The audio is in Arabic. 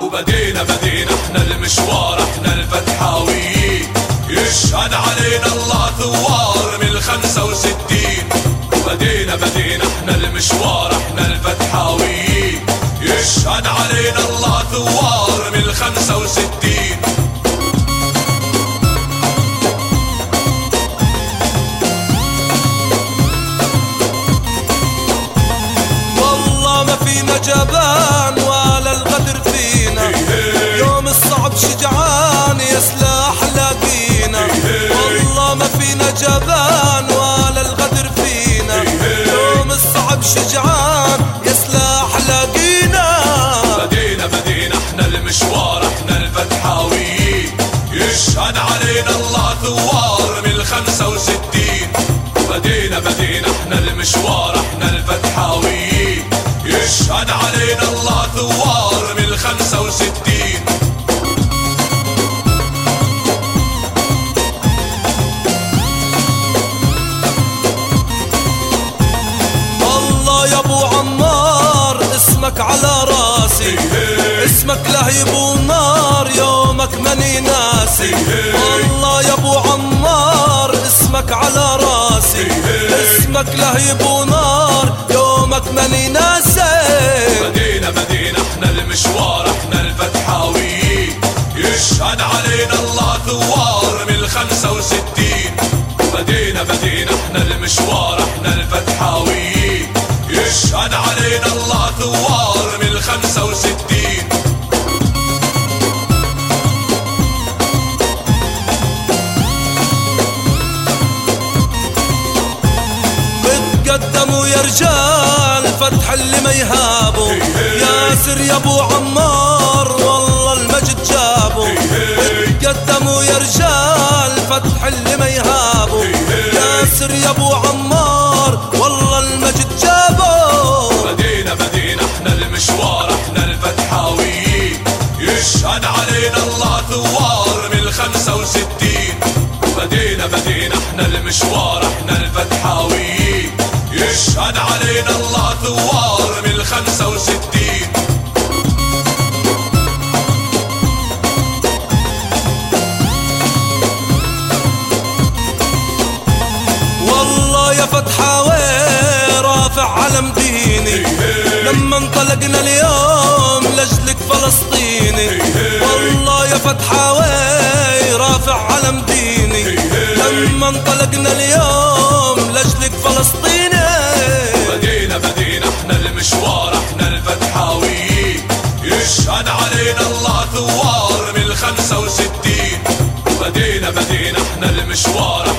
وبدينا بدينا إحنا المشوار إحنا الفتحاويين. يشهد علينا الله ثوار من الخمسة وستين. وبدينا بدينا إحنا المشوار إحنا الفتحاويين. يشهد علينا الله ثوار من الخمسة وستين. والله ما فينا جبان. شجعان يا سلاح لاقينا والله ما فينا جبان ولا الغدر فينا. يوم الصعب شجعان يا سلاح لاقينا بدينا بدينا إحنا المشوار إحنا الفتحاويين يشهد علينا الله ثوار من الخمسة وستين. بدينا بدينا إحنا المشوار إحنا الفتحاويين يشهد علينا الله ثوار اسمك على راسي. اسمك لهيب ونار يومك ماني ناسي. الله يا أبو عمار اسمك على راسي. اسمك لهيب ونار يومك ماني ناسي. بدينا بدينا إحنا المشوار إحنا الفتحاويين يشهد علينا الله ثوار من الخمسة وستين. بدينا بدينا إحنا المشوار بتقدموا يا رجال فتح اللي ما يهابوا. ياسر يا أبو عمار والله المجد جابوا. بتقدموا يا رجال فتح اللي ما يهابوا. ياسر يا أبو عمار والله المجد جابوا. بدينا بدينا إحنا المشوار إحنا الفتحاويين يشهد علينا الله ثوار من الخمسة وستين. بدينا بدينا إحنا المشوار. يشهد علينا الله ثوار من الخمسة وستين. والله يا فتحاوي رافع علم ديني. لما انطلقنا اليوم لاجلك فلسطيني. والله يا فتحاوي رافع علم ديني. لما انطلقنا اليوم بدينا